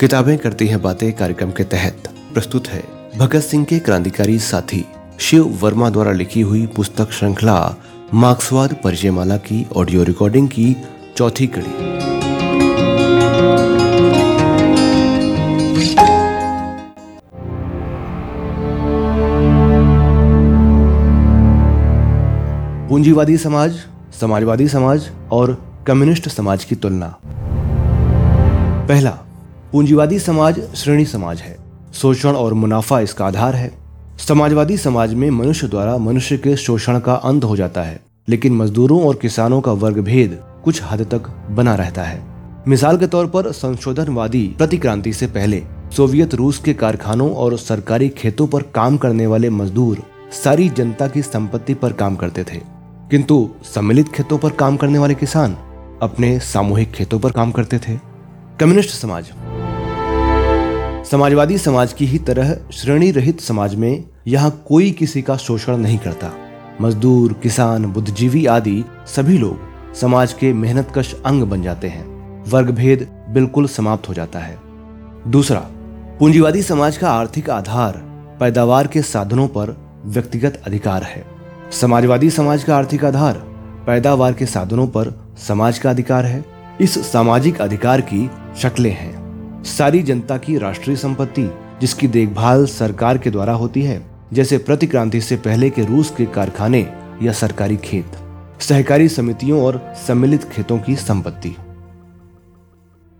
किताबें करती हैं बातें कार्यक्रम के तहत। प्रस्तुत है भगत सिंह के क्रांतिकारी साथी शिव वर्मा द्वारा लिखी हुई पुस्तक श्रृंखला मार्क्सवाद परिचयमाला की ऑडियो रिकॉर्डिंग की चौथी कड़ी। पूंजीवादी समाज, समाजवादी समाज और कम्युनिस्ट समाज की तुलना। पहला पूंजीवादी समाज श्रेणी समाज है। शोषण और मुनाफा इसका आधार है। समाजवादी समाज में मनुष्य द्वारा मनुष्य के शोषण का अंत हो जाता है, लेकिन मजदूरों और किसानों का वर्ग भेद कुछ हद तक बना रहता है। मिसाल के तौर पर संशोधनवादी प्रतिक्रांति से पहले सोवियत रूस के कारखानों और सरकारी खेतों पर काम करने वाले मजदूर सारी जनता की संपत्ति पर काम करते थे। किंतु सम्मिलित खेतों पर काम करने वाले किसान अपने सामूहिक खेतों पर काम करते थे। कम्युनिस्ट समाज समाजवादी समाज की ही तरह श्रेणी रहित समाज में यहाँ कोई किसी का शोषण नहीं करता। मजदूर, किसान, बुद्धिजीवी आदि सभी लोग समाज के मेहनतकश अंग बन जाते हैं। वर्ग भेद बिल्कुल समाप्त हो जाता है। दूसरा, पूंजीवादी समाज का आर्थिक आधार पैदावार के साधनों पर व्यक्तिगत अधिकार है। समाजवादी समाज का आर्थिक आधार पैदावार के साधनों पर समाज का अधिकार है। इस सामाजिक अधिकार की शक्लें हैं। सारी जनता की राष्ट्रीय संपत्ति, जिसकी देखभाल सरकार के द्वारा होती है, जैसे प्रतिक्रांति से पहले के रूस के कारखाने या सरकारी खेत, सहकारी समितियों और सम्मिलित खेतों की संपत्ति।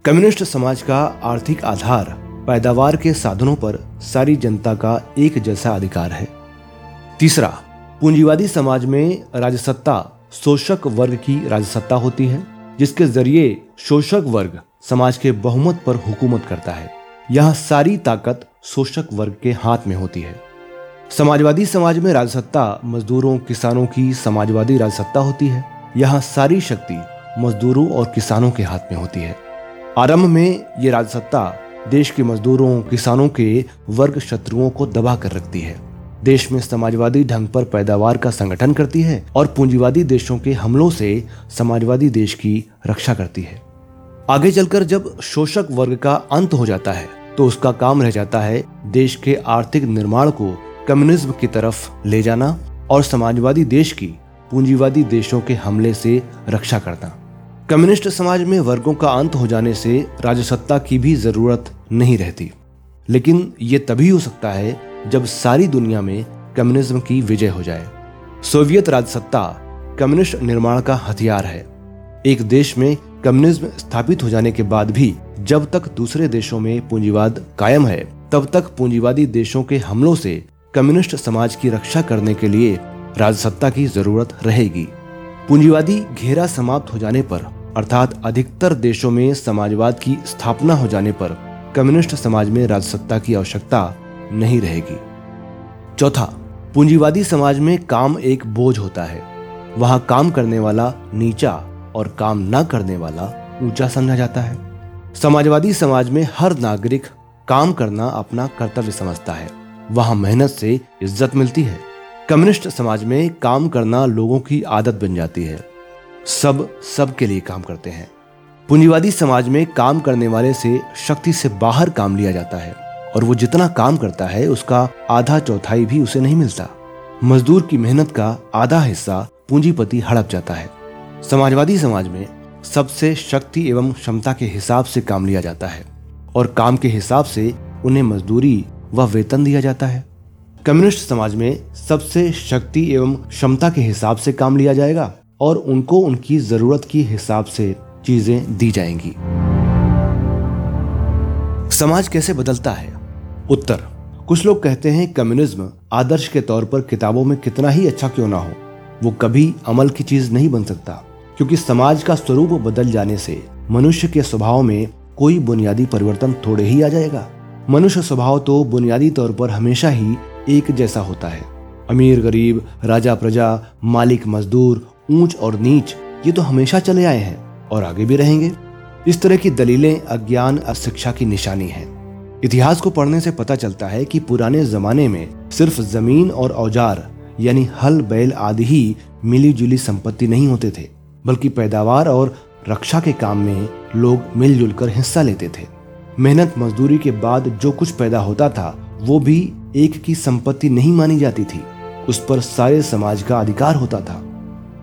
कम्युनिस्ट समाज का आर्थिक आधार पैदावार के साधनों पर सारी जनता का एक जैसा अधिकार है। तीसरा, पूंजीवादी समाज में राजसत्ता शोषक वर्ग की राजसत्ता होती है, जिसके ज़रिए शोषक वर्ग समाज के बहुमत पर हुकूमत करता है। यहाँ सारी ताकत शोषक वर्ग के हाथ में होती है। समाजवादी समाज में राजसत्ता मजदूरों, किसानों की समाजवादी राजसत्ता होती है। यहाँ सारी शक्ति मजदूरों और किसानों के हाथ में होती है। आरंभ में ये राजसत्ता देश के मजदूरों, किसानों के वर्ग शत्रुओं को दबा कर रखती है। देश में समाजवादी ढंग पर पैदावार का संगठन करती है और पूंजीवादी देशों के हमलों से समाजवादी देश की रक्षा करती है। आगे चलकर जब शोषक वर्ग का अंत हो जाता है तो उसका काम रह जाता है देश के आर्थिक निर्माण को कम्युनिज्म की तरफ़ ले जाना और समाजवादी देश की पूंजीवादी देशों के हमले से रक्षा करना। कम्युनिस्ट समाज में वर्गों का अंत हो जाने से राजसत्ता की भी ज़रूरत नहीं रहती। लेकिन ये तभी हो सकता है जब सारी दुनिया में कम्युनिज्म की विजय हो जाए। सोवियत राजसत्ता कम्युनिस्ट निर्माण का हथियार है। एक देश में कम्युनिज्म स्थापित हो जाने के बाद भी जब तक दूसरे देशों में पूंजीवाद कायम है, तब तक पूंजीवादी देशों के हमलों से कम्युनिस्ट समाज की रक्षा करने के लिए राजसत्ता की ज़रूरत रहेगी। पूंजीवादी घेरा समाप्त हो जाने पर, अर्थात अधिकतर देशों में समाजवाद की स्थापना हो जाने पर, कम्युनिस्ट समाज में राजसत्ता की आवश्यकता नहीं रहेगी। चौथा, पूंजीवादी समाज में काम एक बोझ होता है। वहाँ काम करने वाला नीचा और काम न करने वाला ऊँचा समझा जाता है। समाजवादी समाज में हर नागरिक काम करना अपना कर्तव्य समझता है। वहाँ मेहनत से इज़्ज़त मिलती है। कम्युनिस्ट समाज में काम करना लोगों की आदत बन जाती है। सब सब के लिए काम करते हैं। पूंजीवादी समाज में काम करने वाले से शक्ति से बाहर काम लिया जाता है और वो जितना काम करता है, उसका आधा चौथाई भी उसे नहीं मिलता। मजदूर की मेहनत का आधा हिस्सा पूंजीपति हड़प जाता है। समाजवादी समाज में सबसे शक्ति एवं क्षमता के हिसाब से काम लिया जाता है और काम के हिसाब से उन्हें मजदूरी व वेतन दिया जाता है। कम्युनिस्ट समाज में सबसे शक्ति एवं क्षमता के हिसाब से काम लिया जाएगा और उनको उनकी ज़रूरत के हिसाब से चीज़ें दी जाएँगी। समाज कैसे बदलता है? उत्तर, कुछ लोग कहते हैं कम्युनिज्म आदर्श के तौर पर किताबों में कितना ही अच्छा क्यों ना हो, वो कभी अमल की चीज़ नहीं बन सकता। क्योंकि समाज का स्वरूप बदल जाने से मनुष्य के स्वभाव में कोई बुनियादी परिवर्तन थोड़े ही आ जाएगा। मनुष्य स्वभाव तो बुनियादी तौर पर हमेशा ही एक जैसा होता है। अमीर, गरीब, राजा, प्रजा, मालिक, मजदूर, ऊंच और नीच, ये तो हमेशा चले आए हैं और आगे भी रहेंगे। इस तरह की दलीलें अज्ञान अशिक्षा की निशानी है। इतिहास को पढ़ने से पता चलता है कि पुराने जमाने में सिर्फ़ ज़मीन और औज़ार, यानी हल, बैल आदि ही मिली जुली संपत्ति नहीं होते थे। बल्कि पैदावार और रक्षा के काम में लोग मिलजुल कर हिस्सा लेते थे। मेहनत मजदूरी के बाद जो कुछ पैदा होता था, वो भी एक की संपत्ति नहीं मानी जाती थी। उस पर सारे समाज का अधिकार होता था।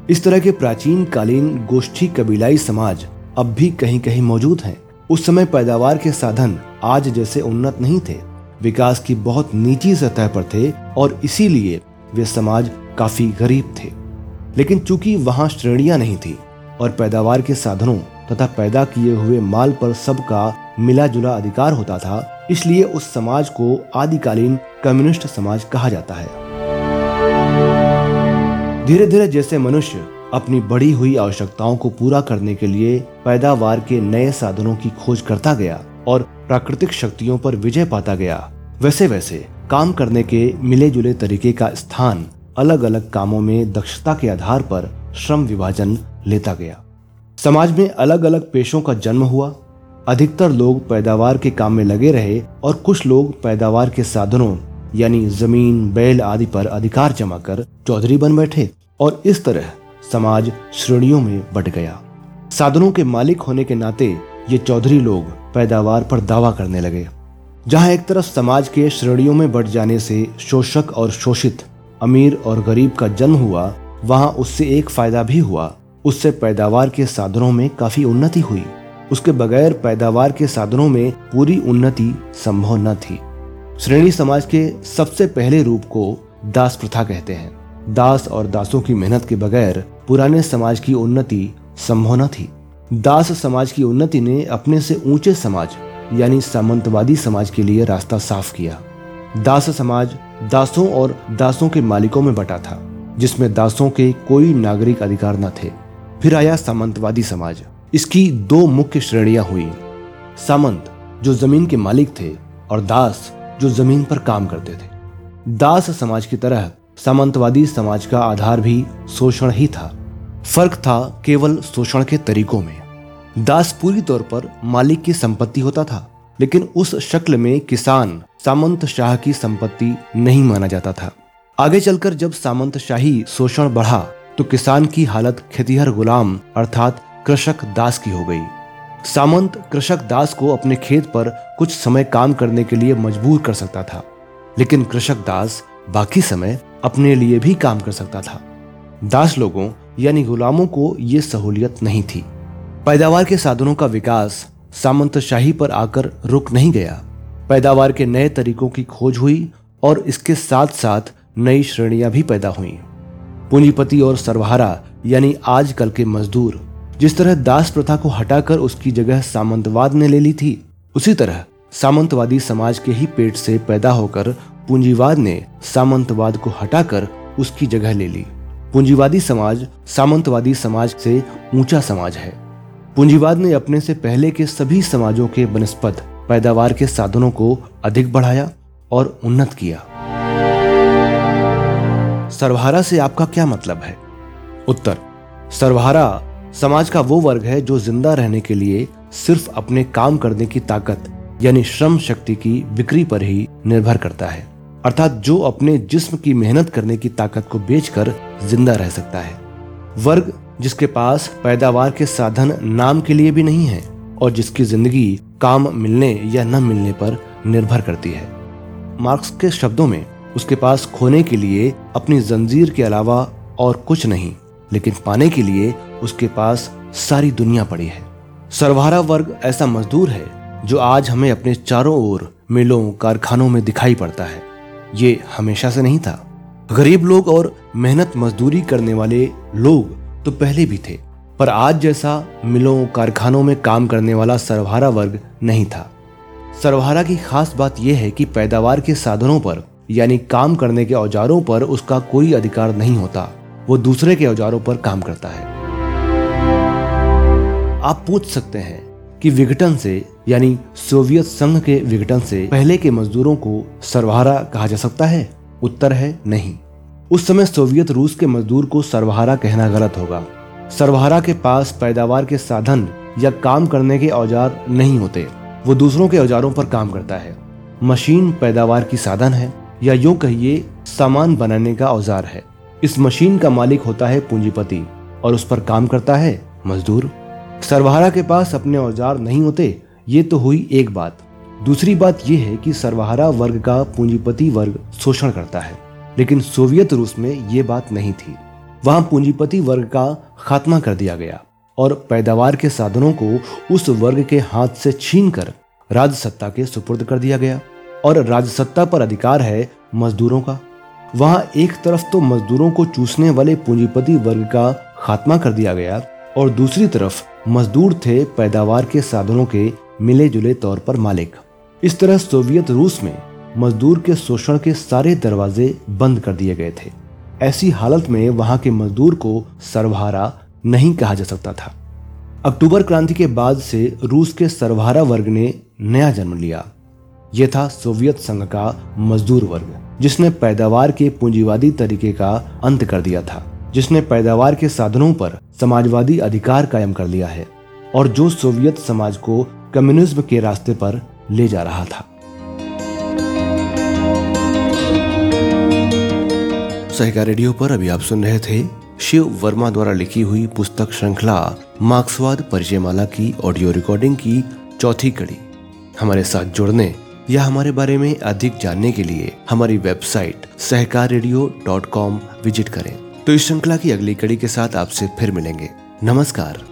इस तरह के प्राचीन कालीन गोष्ठी कबीलाई समाज अब भी कहीं कहीं मौजूद हैं। उस समय पैदावार के साधन आज जैसे उन्नत नहीं थे। विकास की बहुत नीची सतह पर थे और इसीलिए वे समाज काफ़ी गरीब थे। लेकिन चूँकि वहाँ श्रेणियाँ नहीं थी और पैदावार के साधनों तथा पैदा किए हुए माल पर सबका मिला जुला अधिकार होता था, इसलिए उस समाज को आदिकालीन कम्युनिस्ट समाज कहा जाता है। धीरे धीरे जैसे मनुष्य अपनी बढ़ी हुई आवश्यकताओं को पूरा करने के लिए पैदावार के नए साधनों की खोज करता गया और प्राकृतिक शक्तियों पर विजय पाता गया वैसे वैसे काम करने के मिले जुले तरीके का स्थान अलग अलग कामों में दक्षता के आधार पर श्रम विभाजन लेता गया। समाज में अलग अलग पेशों का जन्म हुआ। अधिकतर लोग पैदावार के काम में लगे रहे और कुछ लोग पैदावार के साधनों, यानी ज़मीन, बैल आदि पर अधिकार जमा कर चौधरी बन बैठे और इस तरह समाज श्रेणियों में बट गया। साधनों के मालिक होने के नाते ये चौधरी लोग पैदावार पर दावा करने लगे, जहाँ एक तरफ़ समाज के श्रेणियों में बढ़ जाने से शोषक और शोषित अमीर और गरीब का जन्म हुआ, वहाँ उससे एक फ़ायदा भी हुआ। उससे पैदावार के साधनों में काफ़ी उन्नति हुई। उसके बगैर पैदावार के साधनों में पूरी उन्नति संभव न थी। श्रेणी समाज के सबसे पहले रूप को दास प्रथा कहते हैं। दास और दासों की मेहनत के बगैर पुराने समाज की उन्नति संभव न थी। दास समाज की उन्नति ने अपने से ऊँचे समाज, यानी सामंतवादी समाज के लिए रास्ता साफ़ किया। दास समाज दासों और दासों के मालिकों में बटा था, जिसमें दासों के कोई नागरिक अधिकार न थे। फिर आया सामंतवादी समाज। इसकी दो मुख्य श्रेणियाँ हुई। सामंत, जो ज़मीन के मालिक थे, और दास, जो ज़मीन पर काम करते थे। दास समाज की तरह, सामंतवादी समाज का आधार भी शोषण ही था। फ़र्क था केवल शोषण के तरीकों में। दास पूरी तौर पर मालिक की संपत्ति होता था, लेकिन उस शक्ल में किसान सामंत शाह की संपत्ति नहीं माना जाता था। आगे चलकर जब सामंत शाही शोषण बढ़ा तो किसान की हालत खेतिहर गुलाम अर्थात कृषक दास की हो गई। सामंत कृषक दास को अपने खेत पर कुछ समय काम करने के लिए मजबूर कर सकता था, लेकिन कृषक दास बाकी समय अपने लिए भी काम कर सकता था। दास लोगों, यानी गुलामों को यह सहूलियत नहीं थी। पैदावार के साधनों का विकास सामंत शाही पर आकर रुक नहीं गया। पैदावार के नए तरीकों की खोज हुई और इसके साथ साथ नई श्रेणियाँ भी पैदा हुई। पूंजीपति और सरवाहरा, यानी आजकल के मजदूर, जिस तरह दास प्रथा को हटाकर उसकी जगह सामंतवाद ने ले ली थी, उसी तरह सामंतवादी समाज के ही पेट से पैदा होकर पूंजीवाद ने सामंतवाद को हटाकर उसकी जगह ले ली। पूंजीवादी समाज सामंतवादी समाज से ऊँचा समाज है। पूंजीवाद ने अपने से पहले के सभी समाजों के बनस्पत पैदावार के साधनों को अधिक बढ़ाया और उन्नत किया। सर्वहारा से आपका क्या मतलब है? उत्तर, सर्वहारा समाज का वो वर्ग है जो ज़िंदा रहने के लिए सिर्फ़ अपने काम करने की ताकत, यानी श्रम शक्ति की बिक्री पर ही निर्भर करता है। अर्थात जो अपने जिस्म की मेहनत करने की ताकत को बेचकर ज़िंदा रह सकता है। वर्ग जिसके पास पैदावार के साधन नाम के लिए भी नहीं है और जिसकी ज़िंदगी काम मिलने या न मिलने पर निर्भर करती है। मार्क्स के शब्दों में उसके पास खोने के लिए अपनी जंजीर के अलावा और कुछ नहीं, लेकिन पाने के लिए उसके पास सारी दुनिया पड़ी है। सर्वहारा वर्ग ऐसा मजदूर है जो आज हमें अपने चारों ओर मिलों, कारखानों में दिखाई पड़ता है। ये हमेशा से नहीं था। गरीब लोग और मेहनत मजदूरी करने वाले लोग तो पहले भी थे। पर आज जैसा मिलों, कारखानों में काम करने वाला सरवारा वर्ग नहीं था। सरवारा की खास बात यह है कि पैदावार के साधनों पर, यानी काम करने के औजारों पर उसका कोई अधिकार नहीं होता। वो दूसरे के औजारों पर काम करता है। आप पूछ सकते हैं कि विघटन से, यानी सोवियत संघ के विघटन से पहले के मजदूरों को सर्वहारा कहा जा सकता है? उत्तर है नहीं। उस समय सोवियत रूस के मजदूर को सर्वहारा कहना गलत होगा। सर्वहारा के पास पैदावार के साधन या काम करने के औज़ार नहीं होते। वो दूसरों के औजारों पर काम करता है। मशीन पैदावार की साधन है, या यूँ कहिए, सामान बनाने का औज़ार है। इस मशीन का मालिक होता है पूंजीपति और उस पर काम करता है मजदूर। सर्वहारा के पास अपने औज़ार नहीं होते, ये तो हुई एक बात। दूसरी बात यह है कि सर्वहारा वर्ग का पूंजीपति वर्ग शोषण करता है, लेकिन सोवियत रूस में ये बात नहीं थी। वहाँ पूंजीपति वर्ग का खात्मा कर दिया गया और पैदावार के साधनों को उस वर्ग के हाथ से छीन कर राजसत्ता के सुपुर्द कर दिया गया। और राजसत्ता पर अधिकार है मजदूरों का। वहाँ एक तरफ़ तो मजदूरों को चूसने वाले पूंजीपति वर्ग का खात्मा कर दिया गया और दूसरी तरफ़ मजदूर थे पैदावार के साधनों के मिले जुले तौर पर मालिक। इस तरह सोवियत रूस में मजदूर के शोषण के सारे दरवाजे बंद कर दिए गए थे। ऐसी हालत में वहाँ के मजदूर को सर्वहारा नहीं कहा जा सकता था। अक्टूबर क्रांति के बाद से रूस के सर्वहारा वर्ग ने नया जन्म लिया। यह था सोवियत संघ का मजदूर वर्ग, जिसने पैदावार के पूंजीवादी तरीके का अंत कर दिया था, जिसने पैदावार के साधनों पर समाजवादी अधिकार कायम कर लिया है, और जो सोवियत समाज को कम्युनिज्म के रास्ते पर ले जा रहा था। सहिका रेडियो पर अभी आप सुन रहे थे शिव वर्मा द्वारा लिखी हुई पुस्तक श्रृंखला मार्क्सवाद परिचय माला की ऑडियो रिकॉर्डिंग की चौथी कड़ी। हमारे साथ जुड़ने या हमारे बारे में अधिक जानने के लिए हमारी website Sahakar radio dot com visit करें। तो इस श्रृंखला की अगली कड़ी के साथ आपसे फिर मिलेंगे। नमस्कार।